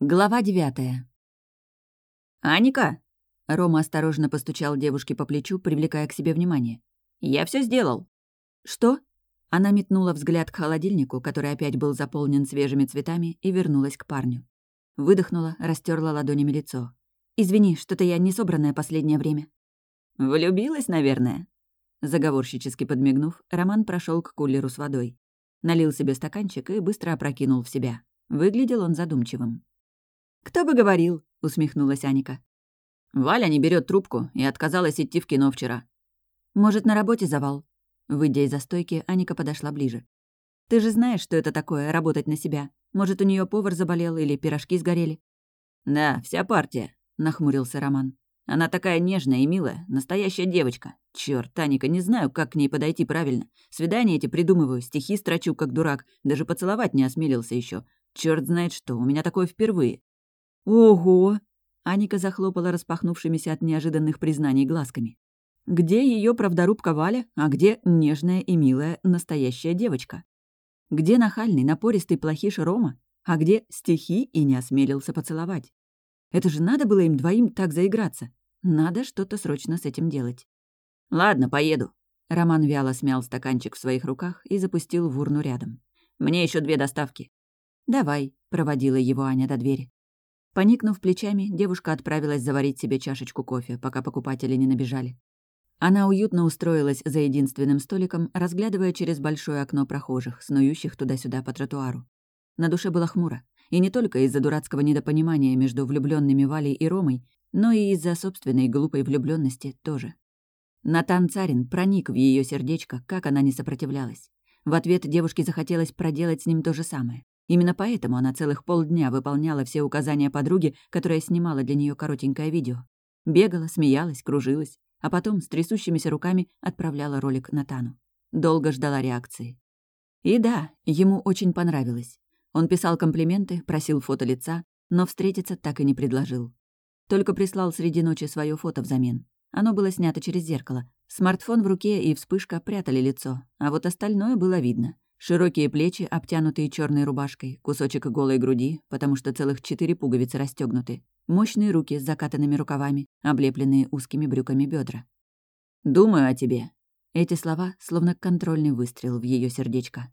Глава девятая. «Аника!» Рома осторожно постучал девушке по плечу, привлекая к себе внимание. «Я все сделал!» «Что?» Она метнула взгляд к холодильнику, который опять был заполнен свежими цветами, и вернулась к парню. Выдохнула, растерла ладонями лицо. «Извини, что-то я не собранная последнее время». «Влюбилась, наверное?» Заговорщически подмигнув, Роман прошел к кулеру с водой. Налил себе стаканчик и быстро опрокинул в себя. Выглядел он задумчивым. «Кто бы говорил?» — усмехнулась Аника. «Валя не берет трубку и отказалась идти в кино вчера». «Может, на работе завал?» Выйдя из-за стойки, Аника подошла ближе. «Ты же знаешь, что это такое — работать на себя. Может, у нее повар заболел или пирожки сгорели?» «Да, вся партия», — нахмурился Роман. «Она такая нежная и милая, настоящая девочка. Чёрт, Аника, не знаю, как к ней подойти правильно. Свидания эти придумываю, стихи строчу, как дурак. Даже поцеловать не осмелился еще. Чёрт знает что, у меня такое впервые. «Ого!» — Аника захлопала распахнувшимися от неожиданных признаний глазками. «Где ее правдорубка Валя, а где нежная и милая настоящая девочка? Где нахальный, напористый плохиш Рома, а где стихи и не осмелился поцеловать? Это же надо было им двоим так заиграться. Надо что-то срочно с этим делать». «Ладно, поеду». Роман вяло смял стаканчик в своих руках и запустил в урну рядом. «Мне еще две доставки». «Давай», — проводила его Аня до двери. Поникнув плечами, девушка отправилась заварить себе чашечку кофе, пока покупатели не набежали. Она уютно устроилась за единственным столиком, разглядывая через большое окно прохожих, снующих туда-сюда по тротуару. На душе было хмуро. И не только из-за дурацкого недопонимания между влюбленными Валей и Ромой, но и из-за собственной глупой влюбленности тоже. Натан Царин проник в ее сердечко, как она не сопротивлялась. В ответ девушке захотелось проделать с ним то же самое. Именно поэтому она целых полдня выполняла все указания подруги, которая снимала для нее коротенькое видео. Бегала, смеялась, кружилась, а потом с трясущимися руками отправляла ролик Натану. Долго ждала реакции. И да, ему очень понравилось. Он писал комплименты, просил фото лица, но встретиться так и не предложил. Только прислал среди ночи свое фото взамен. Оно было снято через зеркало. Смартфон в руке и вспышка прятали лицо, а вот остальное было видно — Широкие плечи, обтянутые черной рубашкой, кусочек голой груди, потому что целых четыре пуговицы расстегнуты, мощные руки с закатанными рукавами, облепленные узкими брюками бедра. «Думаю о тебе». Эти слова словно контрольный выстрел в ее сердечко.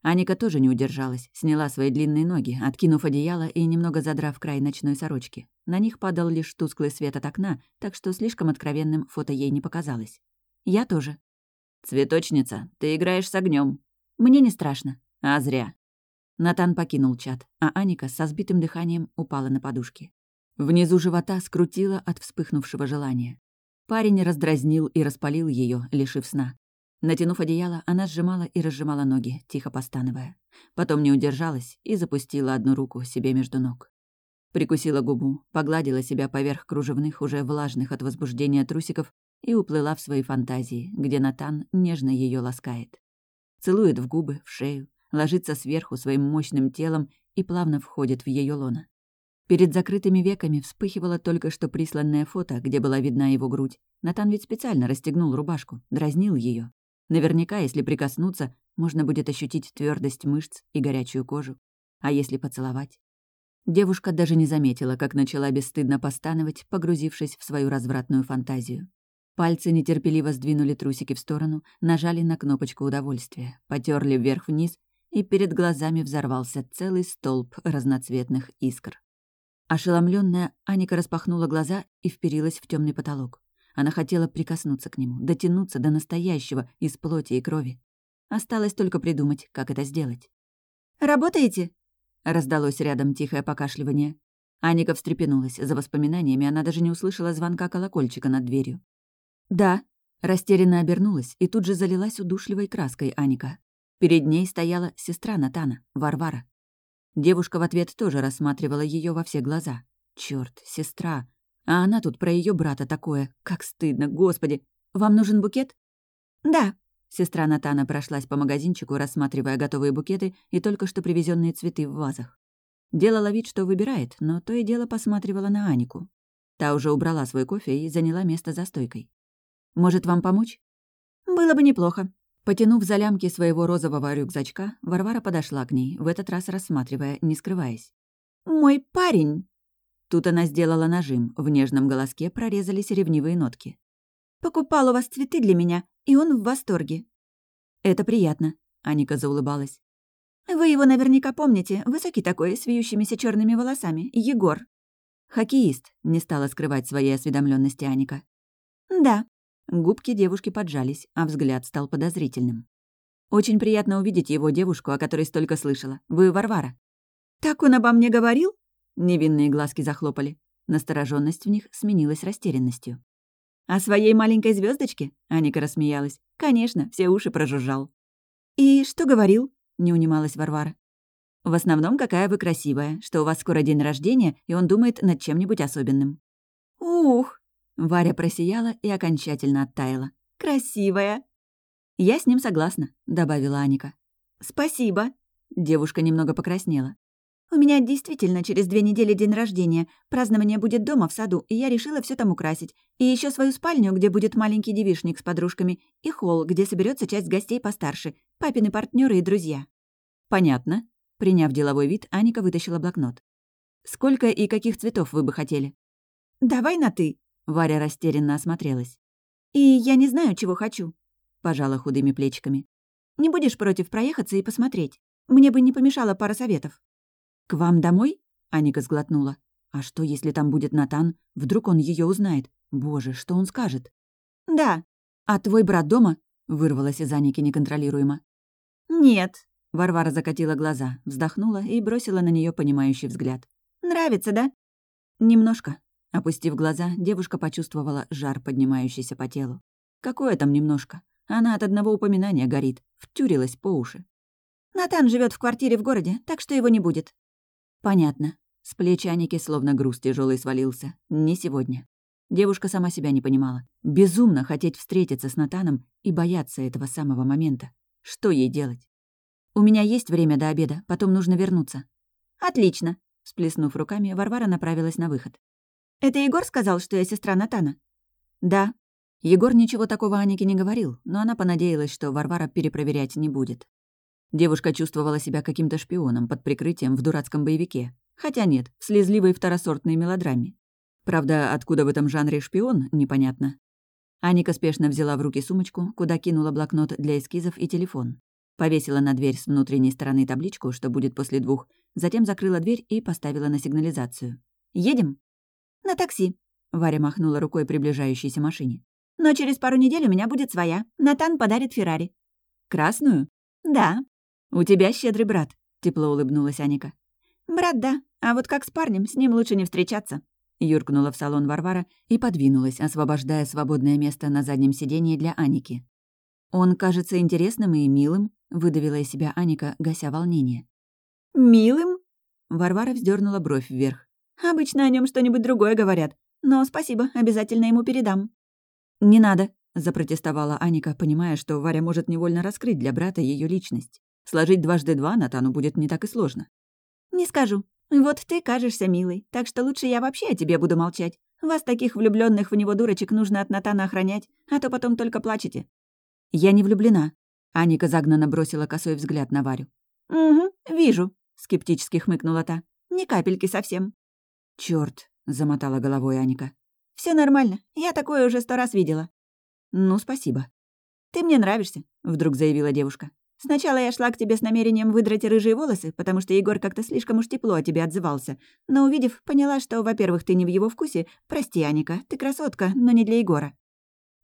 Аника тоже не удержалась, сняла свои длинные ноги, откинув одеяло и немного задрав край ночной сорочки. На них падал лишь тусклый свет от окна, так что слишком откровенным фото ей не показалось. Я тоже. «Цветочница, ты играешь с огнем, мне не страшно. А зря. Натан покинул чат, а Аника со сбитым дыханием упала на подушки. Внизу живота скрутила от вспыхнувшего желания. Парень раздразнил и распалил ее, лишив сна. Натянув одеяло, она сжимала и разжимала ноги, тихо постановая. Потом не удержалась и запустила одну руку себе между ног. Прикусила губу, погладила себя поверх кружевных, уже влажных от возбуждения трусиков и уплыла в свои фантазии, где Натан нежно ее ласкает целует в губы, в шею, ложится сверху своим мощным телом и плавно входит в ее лоно. Перед закрытыми веками вспыхивало только что присланное фото, где была видна его грудь. Натан ведь специально расстегнул рубашку, дразнил ее. Наверняка, если прикоснуться, можно будет ощутить твердость мышц и горячую кожу. А если поцеловать? Девушка даже не заметила, как начала бесстыдно постановать, погрузившись в свою развратную фантазию. Пальцы нетерпеливо сдвинули трусики в сторону, нажали на кнопочку удовольствия, потерли вверх-вниз, и перед глазами взорвался целый столб разноцветных искр. Ошеломленная, Аника распахнула глаза и вперилась в темный потолок. Она хотела прикоснуться к нему, дотянуться до настоящего из плоти и крови. Осталось только придумать, как это сделать. «Работаете?» — раздалось рядом тихое покашливание. Аника встрепенулась. За воспоминаниями она даже не услышала звонка колокольчика над дверью. «Да». Растерянно обернулась и тут же залилась удушливой краской Аника. Перед ней стояла сестра Натана, Варвара. Девушка в ответ тоже рассматривала ее во все глаза. Черт, сестра. А она тут про ее брата такое. Как стыдно, господи. Вам нужен букет? Да. Сестра Натана прошлась по магазинчику, рассматривая готовые букеты и только что привезенные цветы в вазах. Делала вид, что выбирает, но то и дело посматривала на Анику. Та уже убрала свой кофе и заняла место за стойкой. Может, вам помочь?» «Было бы неплохо». Потянув за лямки своего розового рюкзачка, Варвара подошла к ней, в этот раз рассматривая, не скрываясь. «Мой парень!» Тут она сделала нажим, в нежном голоске прорезались ревнивые нотки. «Покупал у вас цветы для меня, и он в восторге». «Это приятно», — Аника заулыбалась. «Вы его наверняка помните, высокий такой, с вьющимися черными волосами, Егор». «Хоккеист», — не стала скрывать своей осведомленности Аника. «Да». Губки девушки поджались, а взгляд стал подозрительным. «Очень приятно увидеть его девушку, о которой столько слышала. Вы Варвара». «Так он обо мне говорил?» Невинные глазки захлопали. Настороженность в них сменилась растерянностью. «О своей маленькой звездочке? Аника рассмеялась. «Конечно, все уши прожужжал». «И что говорил?» — не унималась Варвара. «В основном, какая вы красивая, что у вас скоро день рождения, и он думает над чем-нибудь особенным». «Ух!» — Варя просияла и окончательно оттаяла. «Красивая!» «Я с ним согласна», — добавила Аника. «Спасибо!» — девушка немного покраснела. У меня действительно через две недели день рождения. Празднование будет дома, в саду, и я решила все там украсить. И еще свою спальню, где будет маленький девишник с подружками, и холл, где соберется часть гостей постарше, папины партнеры и друзья. Понятно. Приняв деловой вид, Аника вытащила блокнот. Сколько и каких цветов вы бы хотели? Давай на ты. Варя растерянно осмотрелась. И я не знаю, чего хочу. Пожала худыми плечиками. Не будешь против проехаться и посмотреть? Мне бы не помешала пара советов. «К вам домой?» — Аника сглотнула. «А что, если там будет Натан? Вдруг он ее узнает? Боже, что он скажет?» «Да». «А твой брат дома?» — вырвалась из Аники неконтролируемо. «Нет». Варвара закатила глаза, вздохнула и бросила на нее понимающий взгляд. «Нравится, да?» «Немножко». Опустив глаза, девушка почувствовала жар, поднимающийся по телу. «Какое там немножко? Она от одного упоминания горит, втюрилась по уши». «Натан живет в квартире в городе, так что его не будет», Понятно. С плеч Аники словно груз тяжелый свалился. Не сегодня. Девушка сама себя не понимала. Безумно хотеть встретиться с Натаном и бояться этого самого момента. Что ей делать? «У меня есть время до обеда, потом нужно вернуться». «Отлично», — сплеснув руками, Варвара направилась на выход. «Это Егор сказал, что я сестра Натана?» «Да». Егор ничего такого Анике не говорил, но она понадеялась, что Варвара перепроверять не будет. Девушка чувствовала себя каким-то шпионом под прикрытием в дурацком боевике. Хотя нет, в слезливой второсортной мелодраме. Правда, откуда в этом жанре шпион, непонятно. Аника спешно взяла в руки сумочку, куда кинула блокнот для эскизов и телефон. Повесила на дверь с внутренней стороны табличку, что будет после двух, затем закрыла дверь и поставила на сигнализацию. «Едем?» «На такси», — Варя махнула рукой приближающейся машине. «Но через пару недель у меня будет своя. Натан подарит Феррари». «Красную?» «Да», «У тебя щедрый брат», — тепло улыбнулась Аника. «Брат, да. А вот как с парнем, с ним лучше не встречаться». Юркнула в салон Варвара и подвинулась, освобождая свободное место на заднем сиденье для Аники. «Он кажется интересным и милым», — выдавила из себя Аника, гася волнение. «Милым?» Варвара вздернула бровь вверх. «Обычно о нем что-нибудь другое говорят. Но спасибо, обязательно ему передам». «Не надо», — запротестовала Аника, понимая, что Варя может невольно раскрыть для брата ее личность. Сложить дважды два Натану будет не так и сложно. «Не скажу. Вот ты кажешься милой, так что лучше я вообще о тебе буду молчать. Вас, таких влюбленных в него дурочек, нужно от Натана охранять, а то потом только плачете». «Я не влюблена». Аника загнанно бросила косой взгляд на Варю. «Угу, вижу», — скептически хмыкнула та. «Ни капельки совсем». «Чёрт», — замотала головой Аника. Все нормально, я такое уже сто раз видела». «Ну, спасибо». «Ты мне нравишься», — вдруг заявила девушка. Сначала я шла к тебе с намерением выдрать рыжие волосы, потому что Егор как-то слишком уж тепло о тебе отзывался. Но увидев, поняла, что, во-первых, ты не в его вкусе. Прости, Аника, ты красотка, но не для Егора.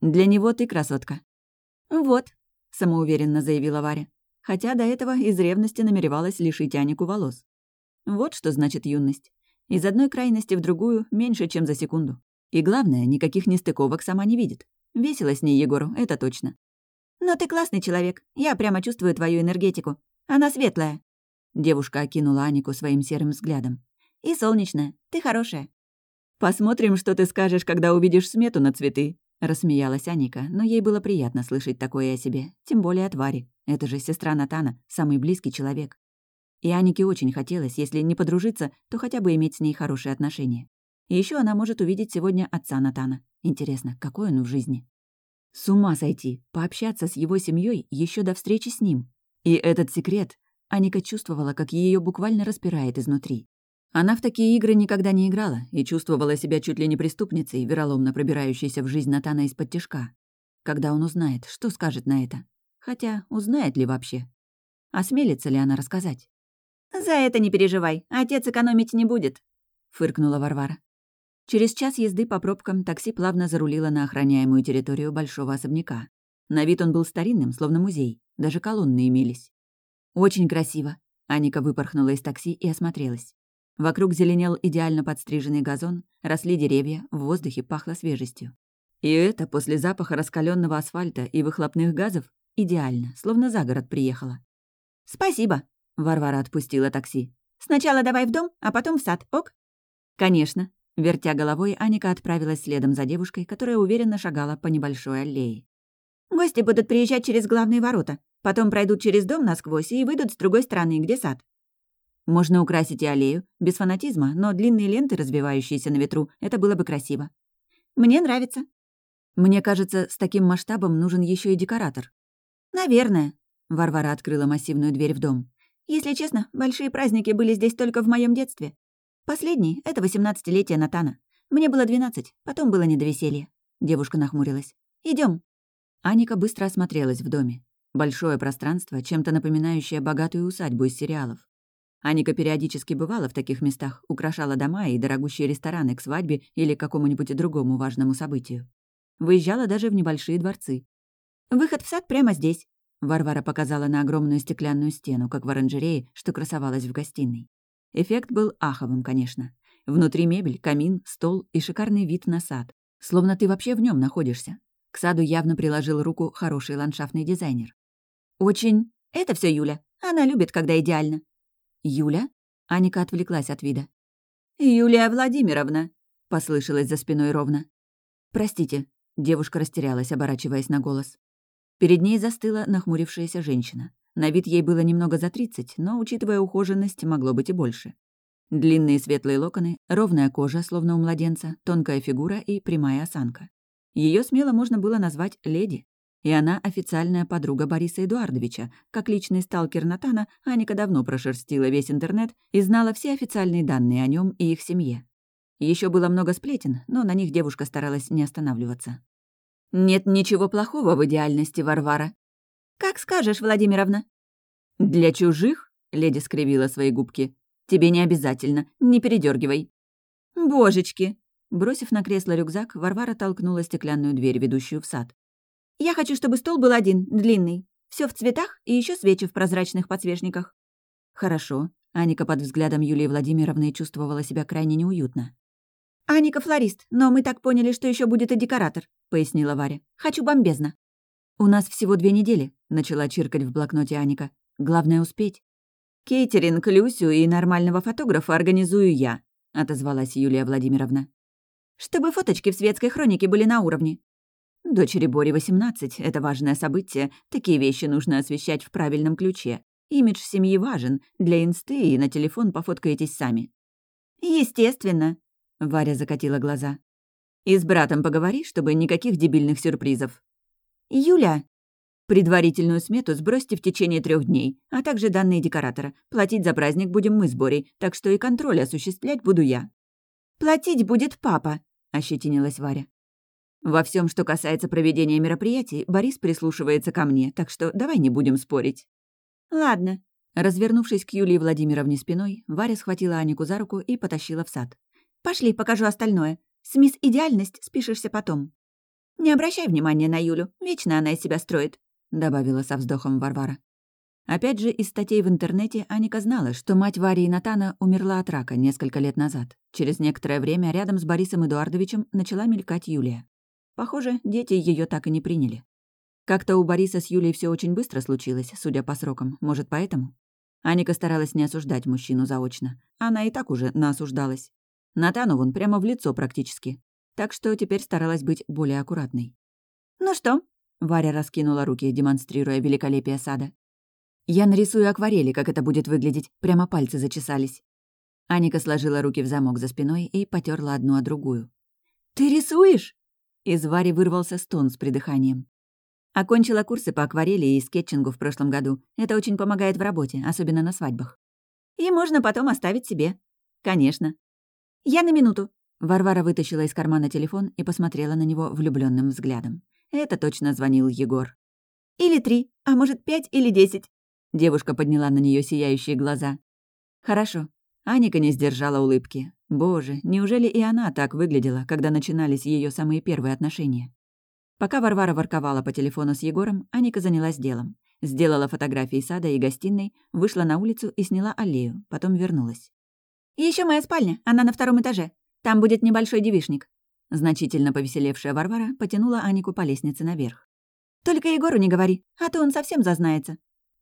Для него ты красотка. Вот, самоуверенно заявила Варя. Хотя до этого из ревности намеревалась лишить Анику волос. Вот что значит юность. Из одной крайности в другую меньше, чем за секунду. И главное, никаких нестыковок сама не видит. Весело с ней Егору, это точно. «Но ты классный человек. Я прямо чувствую твою энергетику. Она светлая». Девушка окинула Анику своим серым взглядом. «И солнечная. Ты хорошая». «Посмотрим, что ты скажешь, когда увидишь смету на цветы», — рассмеялась Аника, но ей было приятно слышать такое о себе, тем более от Вари. Это же сестра Натана, самый близкий человек. И Анике очень хотелось, если не подружиться, то хотя бы иметь с ней хорошие отношения. И еще она может увидеть сегодня отца Натана. Интересно, какой он в жизни? С ума сойти, пообщаться с его семьей еще до встречи с ним. И этот секрет Аника чувствовала, как ее буквально распирает изнутри. Она в такие игры никогда не играла и чувствовала себя чуть ли не преступницей, вероломно пробирающейся в жизнь Натана из-под тяжка. Когда он узнает, что скажет на это? Хотя, узнает ли вообще? Осмелится ли она рассказать? «За это не переживай, отец экономить не будет», — фыркнула Варвара. Через час езды по пробкам такси плавно зарулило на охраняемую территорию большого особняка. На вид он был старинным, словно музей, даже колонны имелись. «Очень красиво», — Аника выпорхнула из такси и осмотрелась. Вокруг зеленел идеально подстриженный газон, росли деревья, в воздухе пахло свежестью. И это после запаха раскаленного асфальта и выхлопных газов идеально, словно за город приехала. «Спасибо», Варвара отпустила такси. «Сначала давай в дом, а потом в сад, ок?» «Конечно». Вертя головой, Аника отправилась следом за девушкой, которая уверенно шагала по небольшой аллее. «Гости будут приезжать через главные ворота, потом пройдут через дом насквозь и выйдут с другой стороны, где сад». Можно украсить и аллею, без фанатизма, но длинные ленты, развивающиеся на ветру, это было бы красиво. «Мне нравится». «Мне кажется, с таким масштабом нужен еще и декоратор». «Наверное». Варвара открыла массивную дверь в дом. Если честно, большие праздники были здесь только в моем детстве. Последний — это восемнадцатилетие Натана. Мне было двенадцать, потом было не до веселья. Девушка нахмурилась. Идем. Аника быстро осмотрелась в доме. Большое пространство, чем-то напоминающее богатую усадьбу из сериалов. Аника периодически бывала в таких местах, украшала дома и дорогущие рестораны к свадьбе или какому-нибудь другому важному событию. Выезжала даже в небольшие дворцы. «Выход в сад прямо здесь», Варвара показала на огромную стеклянную стену, как в оранжерее, что красовалась в гостиной. Эффект был аховым, конечно. Внутри мебель, камин, стол и шикарный вид на сад. Словно ты вообще в нем находишься. К саду явно приложил руку хороший ландшафтный дизайнер. «Очень. Это все Юля. Она любит, когда идеально». «Юля?» Аника отвлеклась от вида. «Юлия Владимировна», — послышалось за спиной ровно. «Простите», — девушка растерялась, оборачиваясь на голос. Перед ней застыла нахмурившаяся женщина. На вид ей было немного за тридцать, но, учитывая ухоженность, могло быть и больше. Длинные светлые локоны, ровная кожа, словно у младенца, тонкая фигура и прямая осанка. Ее смело можно было назвать леди. И она официальная подруга Бориса Эдуардовича. Как личный сталкер Натана, Аника давно прошерстила весь интернет и знала все официальные данные о нем и их семье. Еще было много сплетен, но на них девушка старалась не останавливаться. Нет ничего плохого в идеальности, Варвара. Как скажешь, Владимировна. Для чужих, леди скривила свои губки, тебе не обязательно, не передергивай. Божечки. Бросив на кресло рюкзак, Варвара толкнула стеклянную дверь, ведущую в сад. Я хочу, чтобы стол был один, длинный. Все в цветах и еще свечи в прозрачных подсвечниках. Хорошо. Аника под взглядом Юлии Владимировны чувствовала себя крайне неуютно. «Аника флорист, но мы так поняли, что еще будет и декоратор», — пояснила Варя. «Хочу бомбезно». «У нас всего две недели», — начала чиркать в блокноте Аника. «Главное успеть». «Кейтеринг, Люсю и нормального фотографа организую я», — отозвалась Юлия Владимировна. «Чтобы фоточки в светской хронике были на уровне». «Дочери Бори 18 — это важное событие. Такие вещи нужно освещать в правильном ключе. Имидж семьи важен. Для инсты и на телефон пофоткаетесь сами». «Естественно», Варя закатила глаза. «И с братом поговори, чтобы никаких дебильных сюрпризов». «Юля!» «Предварительную смету сбросьте в течение трех дней, а также данные декоратора. Платить за праздник будем мы с Борей, так что и контроль осуществлять буду я». «Платить будет папа», — ощетинилась Варя. «Во всем, что касается проведения мероприятий, Борис прислушивается ко мне, так что давай не будем спорить». «Ладно». Развернувшись к Юлии Владимировне спиной, Варя схватила Анику за руку и потащила в сад. Пошли, покажу остальное. С мисс Идеальность спишешься потом. Не обращай внимания на Юлю, вечно она из себя строит», — добавила со вздохом Варвара. Опять же, из статей в интернете Аника знала, что мать Вари и Натана умерла от рака несколько лет назад. Через некоторое время рядом с Борисом Эдуардовичем начала мелькать Юлия. Похоже, дети ее так и не приняли. Как-то у Бориса с Юлей все очень быстро случилось, судя по срокам. Может, поэтому? Аника старалась не осуждать мужчину заочно. Она и так уже наосуждалась. Натану вон прямо в лицо практически. Так что теперь старалась быть более аккуратной. «Ну что?» — Варя раскинула руки, демонстрируя великолепие сада. «Я нарисую акварели, как это будет выглядеть. Прямо пальцы зачесались». Аника сложила руки в замок за спиной и потерла одну о другую. «Ты рисуешь?» Из Вари вырвался стон с придыханием. Окончила курсы по акварели и скетчингу в прошлом году. Это очень помогает в работе, особенно на свадьбах. «И можно потом оставить себе», конечно». «Я на минуту». Варвара вытащила из кармана телефон и посмотрела на него влюбленным взглядом. Это точно звонил Егор. «Или три, а может, пять или десять». Девушка подняла на нее сияющие глаза. «Хорошо». Аника не сдержала улыбки. Боже, неужели и она так выглядела, когда начинались ее самые первые отношения? Пока Варвара ворковала по телефону с Егором, Аника занялась делом. Сделала фотографии сада и гостиной, вышла на улицу и сняла аллею, потом вернулась. Еще моя спальня, она на втором этаже. Там будет небольшой девишник». Значительно повеселевшая Варвара потянула Анику по лестнице наверх. «Только Егору не говори, а то он совсем зазнается».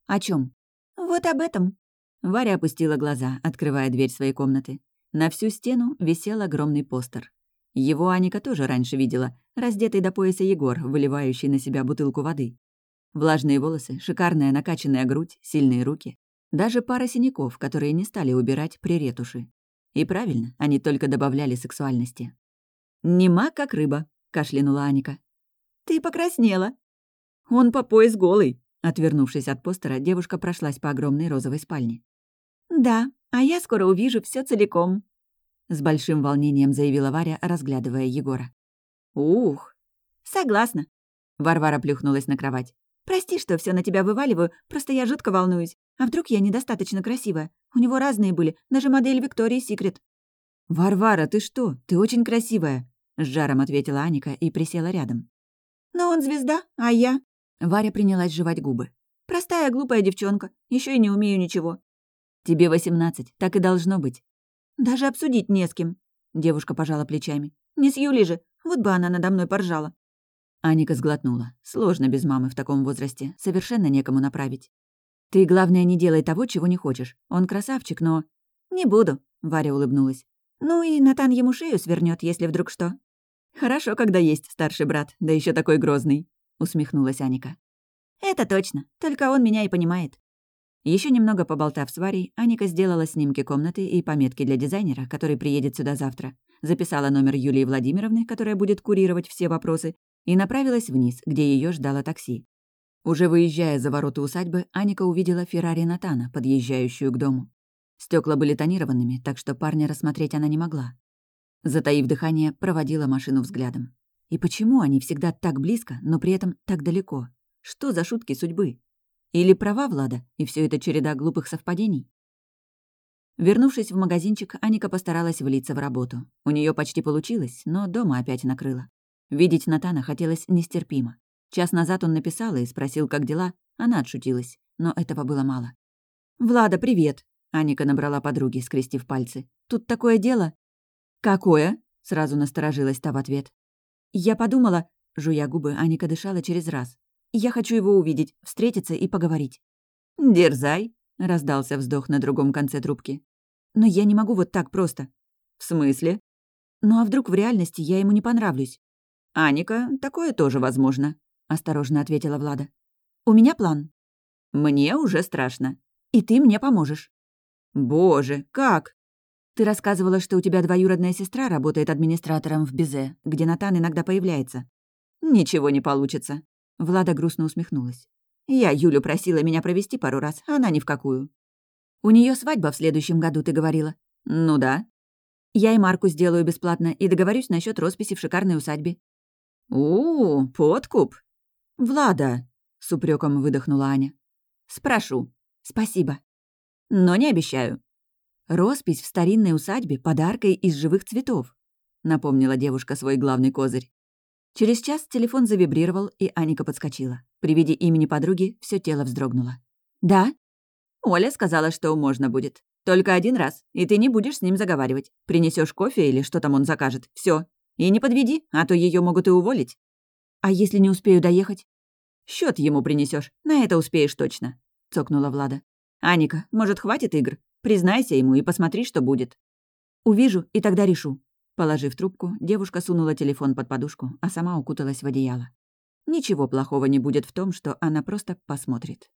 «О чем? «Вот об этом». Варя опустила глаза, открывая дверь своей комнаты. На всю стену висел огромный постер. Его Аника тоже раньше видела, раздетый до пояса Егор, выливающий на себя бутылку воды. Влажные волосы, шикарная накачанная грудь, сильные руки. Даже пара синяков, которые не стали убирать при ретуши. И правильно, они только добавляли сексуальности. «Нема, как рыба», — кашлянула Аника. «Ты покраснела». «Он по пояс голый», — отвернувшись от постера, девушка прошлась по огромной розовой спальне. «Да, а я скоро увижу все целиком», — с большим волнением заявила Варя, разглядывая Егора. «Ух!» «Согласна». Варвара плюхнулась на кровать. «Прости, что все на тебя вываливаю, просто я жутко волнуюсь. А вдруг я недостаточно красивая? У него разные были, даже модель Виктории Секрет». «Варвара, ты что? Ты очень красивая!» — с жаром ответила Аника и присела рядом. «Но он звезда, а я...» Варя принялась жевать губы. «Простая, глупая девчонка. еще и не умею ничего. «Тебе восемнадцать, так и должно быть». «Даже обсудить не с кем», — девушка пожала плечами. «Не с Юлей же, вот бы она надо мной поржала». Аника сглотнула. Сложно без мамы в таком возрасте, совершенно некому направить. «Ты, главное, не делай того, чего не хочешь. Он красавчик, но...» «Не буду», — Варя улыбнулась. «Ну и Натан ему шею свернет, если вдруг что». «Хорошо, когда есть старший брат, да еще такой грозный», — усмехнулась Аника. «Это точно, только он меня и понимает». Еще немного поболтав с Варей, Аника сделала снимки комнаты и пометки для дизайнера, который приедет сюда завтра, записала номер Юлии Владимировны, которая будет курировать все вопросы, и направилась вниз, где ее ждало такси. Уже выезжая за ворота усадьбы, Аника увидела Феррари Натана, подъезжающую к дому. Стекла были тонированными, так что парня рассмотреть она не могла. Затаив дыхание, проводила машину взглядом. И почему они всегда так близко, но при этом так далеко? Что за шутки судьбы? Или права Влада, и все это череда глупых совпадений? Вернувшись в магазинчик, Аника постаралась влиться в работу. У нее почти получилось, но дома опять накрыло. Видеть Натана хотелось нестерпимо. Час назад он написал и спросил, как дела. Она отшутилась, но этого было мало. «Влада, привет!» Аника набрала подруги, скрестив пальцы. «Тут такое дело?» «Какое?» — сразу насторожилась та в ответ. «Я подумала...» Жуя губы, Аника дышала через раз. Я хочу его увидеть, встретиться и поговорить». «Дерзай», — раздался вздох на другом конце трубки. «Но я не могу вот так просто». «В смысле?» «Ну а вдруг в реальности я ему не понравлюсь?» «Аника, такое тоже возможно», — осторожно ответила Влада. «У меня план». «Мне уже страшно. И ты мне поможешь». «Боже, как?» «Ты рассказывала, что у тебя двоюродная сестра работает администратором в Безе, где Натан иногда появляется». «Ничего не получится. Влада грустно усмехнулась. «Я Юлю просила меня провести пару раз, а она ни в какую». «У нее свадьба в следующем году, ты говорила?» «Ну да». «Я и Марку сделаю бесплатно и договорюсь насчет росписи в шикарной усадьбе». «У, подкуп!» «Влада!» — с упреком выдохнула Аня. «Спрошу. Спасибо. Но не обещаю». «Роспись в старинной усадьбе подаркой из живых цветов», — напомнила девушка свой главный козырь. Через час телефон завибрировал, и Аника подскочила. При виде имени подруги все тело вздрогнуло. «Да?» «Оля сказала, что можно будет. Только один раз, и ты не будешь с ним заговаривать. Принесешь кофе или что там он закажет. Все. И не подведи, а то ее могут и уволить». «А если не успею доехать?» Счет ему принесешь, на это успеешь точно», — цокнула Влада. «Аника, может, хватит игр? Признайся ему и посмотри, что будет». «Увижу, и тогда решу», Положив трубку, девушка сунула телефон под подушку, а сама укуталась в одеяло. Ничего плохого не будет в том, что она просто посмотрит.